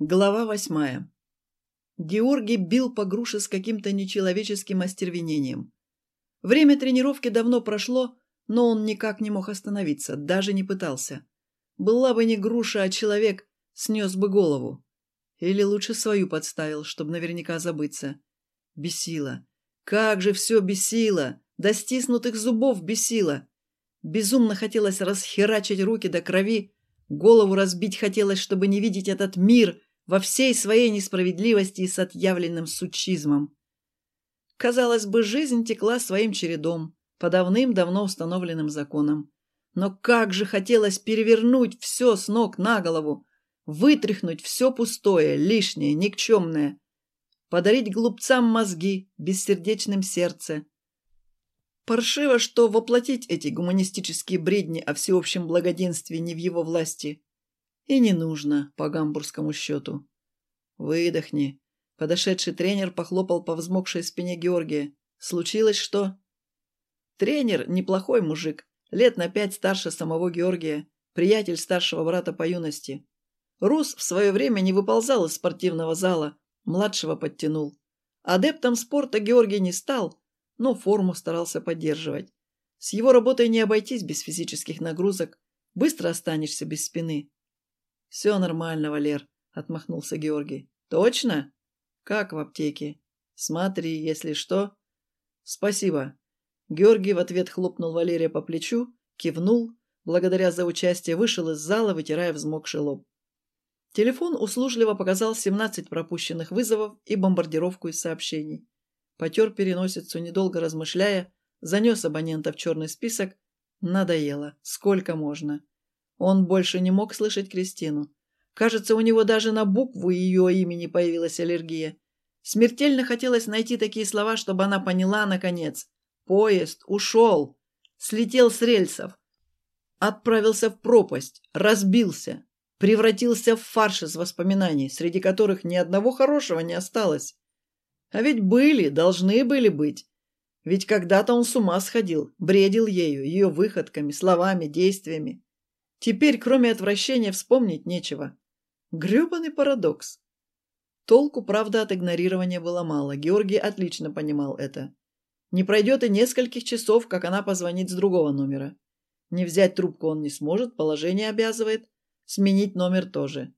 Глава восьмая. Георгий бил по груше с каким-то нечеловеческим остервенением. Время тренировки давно прошло, но он никак не мог остановиться, даже не пытался. Была бы не груша, а человек, снес бы голову. Или лучше свою подставил, чтобы наверняка забыться. Бесило. Как же все бесило! До стиснутых зубов бесило! Безумно хотелось расхерачить руки до крови, голову разбить хотелось, чтобы не видеть этот мир во всей своей несправедливости и с отъявленным сучизмом. Казалось бы, жизнь текла своим чередом, по давным-давно установленным законам. Но как же хотелось перевернуть все с ног на голову, вытряхнуть все пустое, лишнее, никчемное, подарить глупцам мозги, бессердечным сердце. Паршиво, что воплотить эти гуманистические бредни о всеобщем благоденствии не в его власти. И не нужно, по гамбургскому счету. Выдохни. Подошедший тренер похлопал по взмокшей спине Георгия. Случилось что? Тренер – неплохой мужик, лет на пять старше самого Георгия, приятель старшего брата по юности. Рус в свое время не выползал из спортивного зала, младшего подтянул. Адептом спорта Георгий не стал, но форму старался поддерживать. С его работой не обойтись без физических нагрузок, быстро останешься без спины. «Все нормально, Валер», — отмахнулся Георгий. «Точно? Как в аптеке? Смотри, если что». «Спасибо». Георгий в ответ хлопнул Валерия по плечу, кивнул, благодаря за участие вышел из зала, вытирая взмокший лоб. Телефон услужливо показал 17 пропущенных вызовов и бомбардировку из сообщений. Потер переносицу, недолго размышляя, занес абонента в черный список. Надоело. Сколько можно? Он больше не мог слышать Кристину. Кажется, у него даже на букву ее имени появилась аллергия. Смертельно хотелось найти такие слова, чтобы она поняла, наконец. Поезд ушел. Слетел с рельсов. Отправился в пропасть. Разбился превратился в фарш из воспоминаний, среди которых ни одного хорошего не осталось. А ведь были, должны были быть. Ведь когда-то он с ума сходил, бредил ею, ее выходками, словами, действиями. Теперь, кроме отвращения, вспомнить нечего. Грёбаный парадокс. Толку, правда, от игнорирования было мало. Георгий отлично понимал это. Не пройдет и нескольких часов, как она позвонит с другого номера. Не взять трубку он не сможет, положение обязывает. Сменить номер тоже.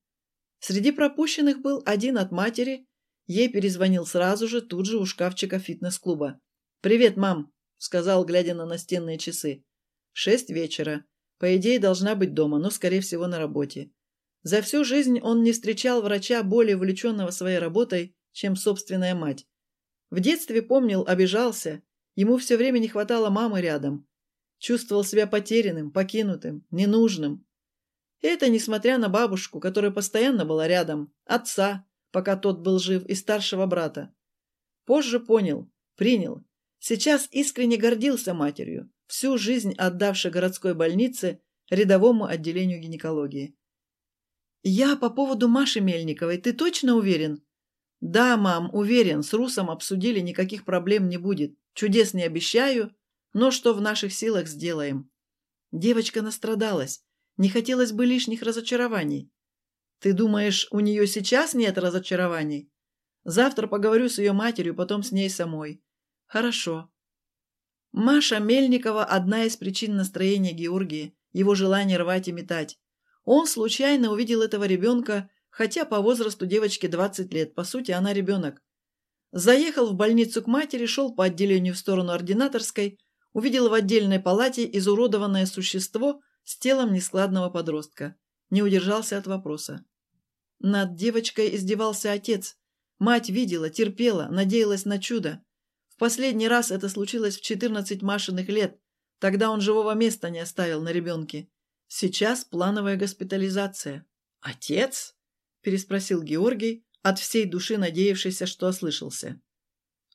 Среди пропущенных был один от матери. Ей перезвонил сразу же, тут же у шкафчика фитнес-клуба. «Привет, мам», — сказал, глядя на настенные часы. «Шесть вечера. По идее, должна быть дома, но, скорее всего, на работе. За всю жизнь он не встречал врача более увлеченного своей работой, чем собственная мать. В детстве помнил, обижался. Ему все время не хватало мамы рядом. Чувствовал себя потерянным, покинутым, ненужным. Это несмотря на бабушку, которая постоянно была рядом, отца, пока тот был жив, и старшего брата. Позже понял, принял. Сейчас искренне гордился матерью, всю жизнь отдавшей городской больнице рядовому отделению гинекологии. «Я по поводу Маши Мельниковой, ты точно уверен?» «Да, мам, уверен, с Русом обсудили, никаких проблем не будет. Чудес не обещаю, но что в наших силах сделаем». Девочка настрадалась, не хотелось бы лишних разочарований. Ты думаешь, у нее сейчас нет разочарований? Завтра поговорю с ее матерью, потом с ней самой. Хорошо. Маша Мельникова – одна из причин настроения Георгии, его желание рвать и метать. Он случайно увидел этого ребенка, хотя по возрасту девочки 20 лет, по сути, она ребенок. Заехал в больницу к матери, шел по отделению в сторону ординаторской, увидел в отдельной палате изуродованное существо – с телом нескладного подростка. Не удержался от вопроса. Над девочкой издевался отец. Мать видела, терпела, надеялась на чудо. В последний раз это случилось в 14 Машиных лет. Тогда он живого места не оставил на ребенке. Сейчас плановая госпитализация. «Отец?» – переспросил Георгий, от всей души надеявшийся, что ослышался.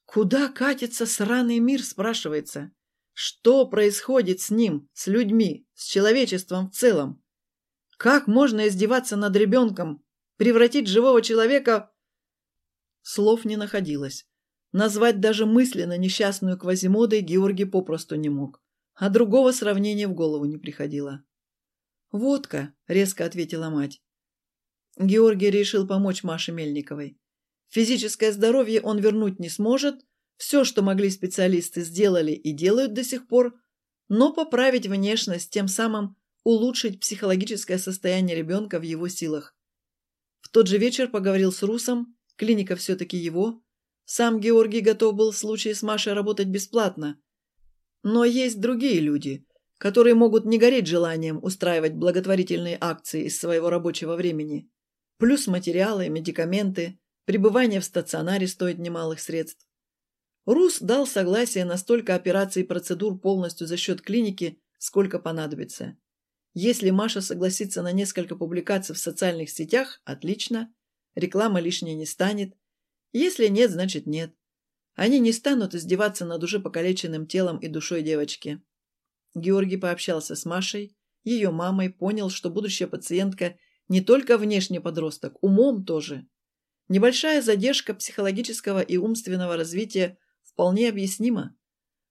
«Куда катится сраный мир?» – спрашивается. Что происходит с ним, с людьми, с человечеством в целом? Как можно издеваться над ребенком, превратить живого человека... Слов не находилось. Назвать даже мысленно несчастную Квазимодой Георгий попросту не мог, а другого сравнения в голову не приходило. «Водка», — резко ответила мать. Георгий решил помочь Маше Мельниковой. Физическое здоровье он вернуть не сможет, все, что могли специалисты, сделали и делают до сих пор, но поправить внешность, тем самым улучшить психологическое состояние ребенка в его силах. В тот же вечер поговорил с Русом, клиника все-таки его. Сам Георгий готов был в случае с Машей работать бесплатно. Но есть другие люди, которые могут не гореть желанием устраивать благотворительные акции из своего рабочего времени. Плюс материалы, медикаменты, пребывание в стационаре стоит немалых средств. Рус дал согласие на столько операций и процедур полностью за счет клиники, сколько понадобится. Если Маша согласится на несколько публикаций в социальных сетях, отлично. Реклама лишней не станет. Если нет, значит нет. Они не станут издеваться над уже покалеченным телом и душой девочки. Георгий пообщался с Машей, ее мамой, понял, что будущая пациентка не только внешний подросток, умом тоже. Небольшая задержка психологического и умственного развития вполне объяснима.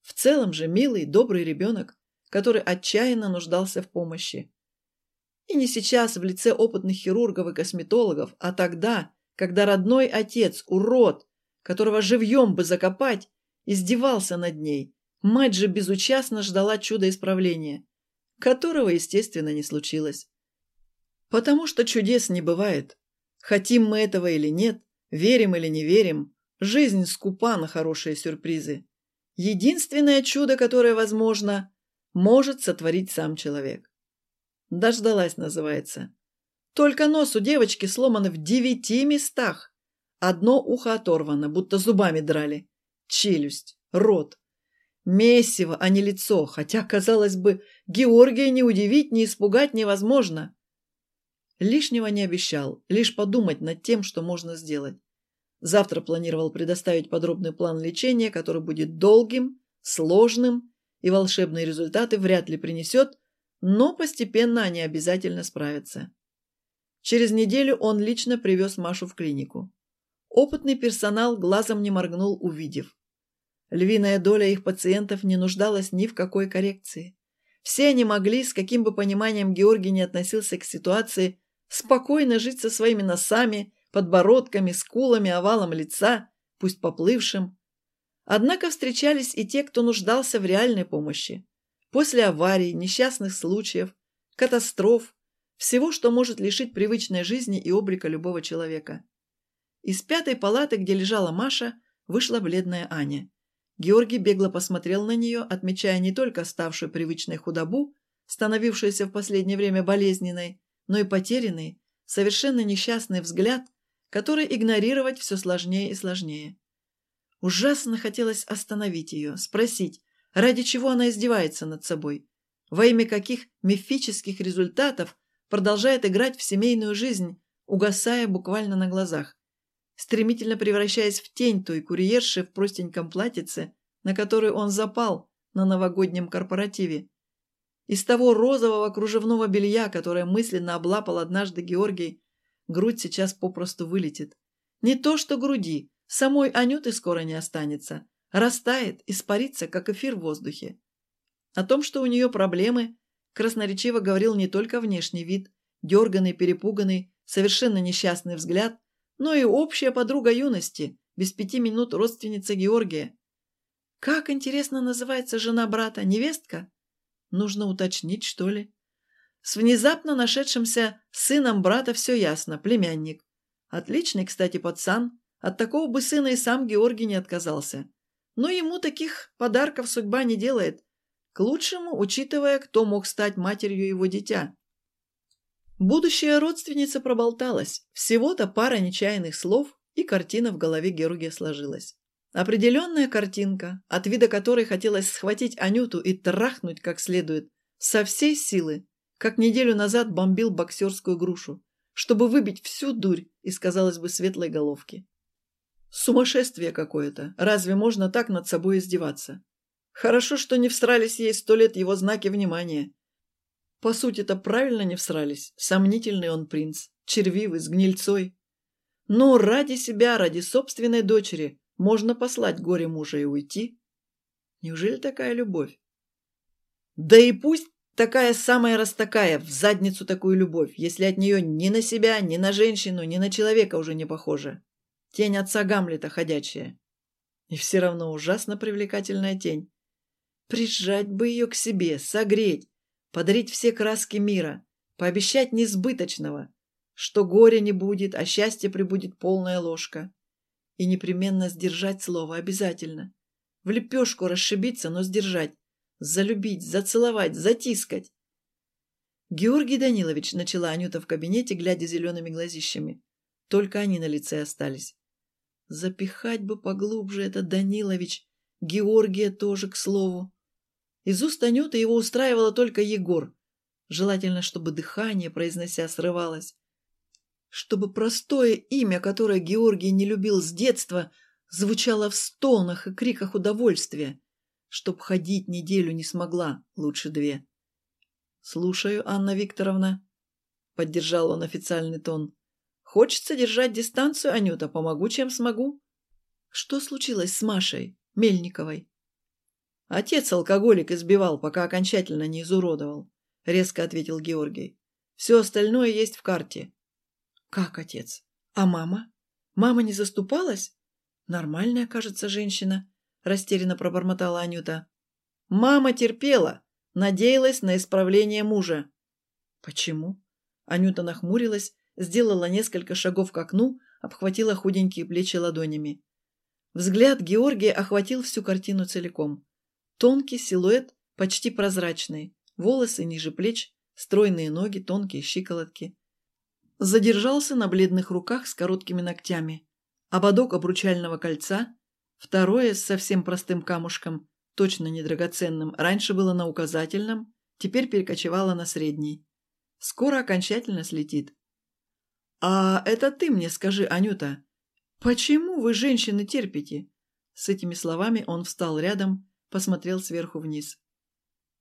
В целом же милый, добрый ребенок, который отчаянно нуждался в помощи. И не сейчас в лице опытных хирургов и косметологов, а тогда, когда родной отец, урод, которого живьем бы закопать, издевался над ней. Мать же безучастно ждала чуда исправления, которого, естественно, не случилось. Потому что чудес не бывает. Хотим мы этого или нет, верим или не верим, жизнь скупа на хорошие сюрпризы. Единственное чудо, которое возможно, может сотворить сам человек. Дождалась, называется. Только нос у девочки сломан в девяти местах. Одно ухо оторвано, будто зубами драли. Челюсть, рот. Месиво, а не лицо, хотя, казалось бы, Георгия не удивить, не испугать невозможно. Лишнего не обещал, лишь подумать над тем, что можно сделать. Завтра планировал предоставить подробный план лечения, который будет долгим, сложным и волшебные результаты вряд ли принесет, но постепенно они обязательно справятся. Через неделю он лично привез Машу в клинику. Опытный персонал глазом не моргнул, увидев. Львиная доля их пациентов не нуждалась ни в какой коррекции. Все они могли, с каким бы пониманием Георгий не относился к ситуации, спокойно жить со своими носами, подбородками, скулами, овалом лица, пусть поплывшим. Однако встречались и те, кто нуждался в реальной помощи. После аварий, несчастных случаев, катастроф, всего, что может лишить привычной жизни и облика любого человека. Из пятой палаты, где лежала Маша, вышла бледная Аня. Георгий бегло посмотрел на нее, отмечая не только ставшую привычной худобу, становившуюся в последнее время болезненной, но и потерянный, совершенно несчастный взгляд, который игнорировать все сложнее и сложнее. Ужасно хотелось остановить ее, спросить, ради чего она издевается над собой, во имя каких мифических результатов продолжает играть в семейную жизнь, угасая буквально на глазах, стремительно превращаясь в тень той курьерши в простеньком платьице, на которую он запал на новогоднем корпоративе, из того розового кружевного белья, которое мысленно облапал однажды Георгий, грудь сейчас попросту вылетит. Не то что груди, самой Анюты скоро не останется. Растает, испарится, как эфир в воздухе. О том, что у нее проблемы, красноречиво говорил не только внешний вид, дерганный, перепуганный, совершенно несчастный взгляд, но и общая подруга юности, без пяти минут родственница Георгия. Как, интересно, называется жена брата, невестка? Нужно уточнить, что ли? С внезапно нашедшимся сыном брата все ясно, племянник. Отличный, кстати, пацан. От такого бы сына и сам Георгий не отказался. Но ему таких подарков судьба не делает. К лучшему, учитывая, кто мог стать матерью его дитя. Будущая родственница проболталась. Всего-то пара нечаянных слов, и картина в голове Георгия сложилась. Определенная картинка, от вида которой хотелось схватить Анюту и трахнуть как следует, со всей силы, как неделю назад бомбил боксерскую грушу, чтобы выбить всю дурь из, казалось бы, светлой головки. Сумасшествие какое-то. Разве можно так над собой издеваться? Хорошо, что не всрались ей сто лет его знаки внимания. По сути-то правильно не всрались. Сомнительный он принц, червивый, с гнильцой. Но ради себя, ради собственной дочери, можно послать горе мужа и уйти. Неужели такая любовь? Да и пусть Такая самая раз такая, в задницу такую любовь, если от нее ни на себя, ни на женщину, ни на человека уже не похоже. Тень отца Гамлета ходячая. И все равно ужасно привлекательная тень. Прижать бы ее к себе, согреть, подарить все краски мира, пообещать несбыточного, что горя не будет, а счастье прибудет полная ложка. И непременно сдержать слово обязательно. В лепешку расшибиться, но сдержать. Залюбить, зацеловать, затискать. Георгий Данилович, начала Анюта в кабинете, глядя зелеными глазищами. Только они на лице остались. Запихать бы поглубже это Данилович, Георгия тоже, к слову. Из уст Анюты его устраивало только Егор. Желательно, чтобы дыхание, произнося, срывалось. Чтобы простое имя, которое Георгий не любил с детства, звучало в стонах и криках удовольствия. Чтоб ходить неделю не смогла, лучше две. «Слушаю, Анна Викторовна», — поддержал он официальный тон. Хочется держать дистанцию, Анюта, помогу, чем смогу. Что случилось с Машей, Мельниковой? Отец алкоголик избивал, пока окончательно не изуродовал, резко ответил Георгий. Все остальное есть в карте. Как отец? А мама? Мама не заступалась? Нормальная, кажется, женщина, растерянно пробормотала Анюта. Мама терпела, надеялась на исправление мужа. Почему? Анюта нахмурилась, сделала несколько шагов к окну, обхватила худенькие плечи ладонями. Взгляд Георгия охватил всю картину целиком. Тонкий силуэт, почти прозрачный, волосы ниже плеч, стройные ноги, тонкие щиколотки. Задержался на бледных руках с короткими ногтями. Ободок обручального кольца, второе с совсем простым камушком, точно не драгоценным, раньше было на указательном, теперь перекочевало на средний. Скоро окончательно слетит. «А это ты мне скажи, Анюта, почему вы, женщины, терпите?» С этими словами он встал рядом, посмотрел сверху вниз.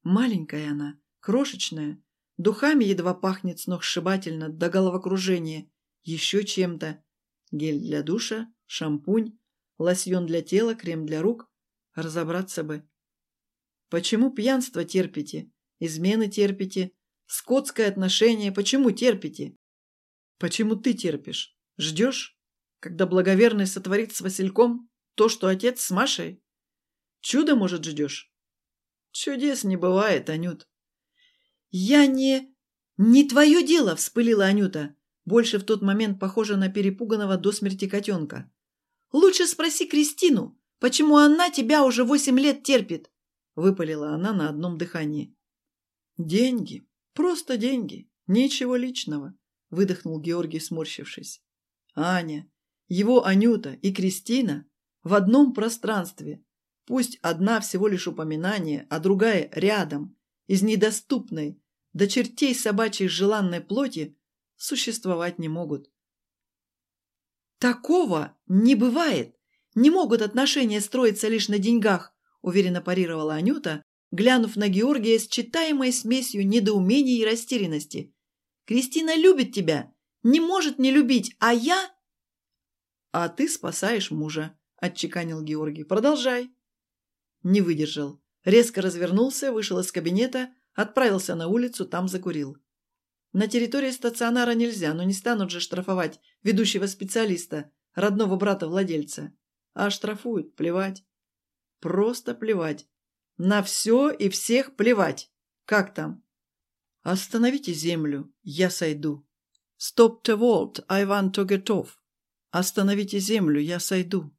Маленькая она, крошечная, духами едва пахнет сногсшибательно до головокружения, еще чем-то. Гель для душа, шампунь, лосьон для тела, крем для рук. Разобраться бы. Почему пьянство терпите? Измены терпите? Скотское отношение почему терпите? Почему ты терпишь? Ждешь, когда благоверный сотворит с Васильком то, что отец с Машей? Чудо, может, ждешь? Чудес не бывает, Анют. Я не... Не твое дело, вспылила Анюта, больше в тот момент похожа на перепуганного до смерти котенка. Лучше спроси Кристину, почему она тебя уже восемь лет терпит, выпалила она на одном дыхании. Деньги, просто деньги, ничего личного. – выдохнул Георгий, сморщившись. «Аня, его Анюта и Кристина в одном пространстве. Пусть одна всего лишь упоминание, а другая рядом, из недоступной, до чертей собачьей желанной плоти, существовать не могут». «Такого не бывает! Не могут отношения строиться лишь на деньгах», – уверенно парировала Анюта, глянув на Георгия с читаемой смесью недоумения и растерянности – Кристина любит тебя, не может не любить, а я...» «А ты спасаешь мужа», – отчеканил Георгий. «Продолжай». Не выдержал. Резко развернулся, вышел из кабинета, отправился на улицу, там закурил. На территории стационара нельзя, но не станут же штрафовать ведущего специалиста, родного брата владельца. А штрафуют, плевать. Просто плевать. На все и всех плевать. Как там? «Остановите землю, я сойду». «Stop the vault, I want to get off». «Остановите землю, я сойду».